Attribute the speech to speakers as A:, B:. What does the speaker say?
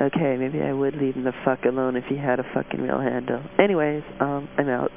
A: okay, maybe I would leave him the fuck alone if he had a fucking real handle. Anyways, um, I'm out.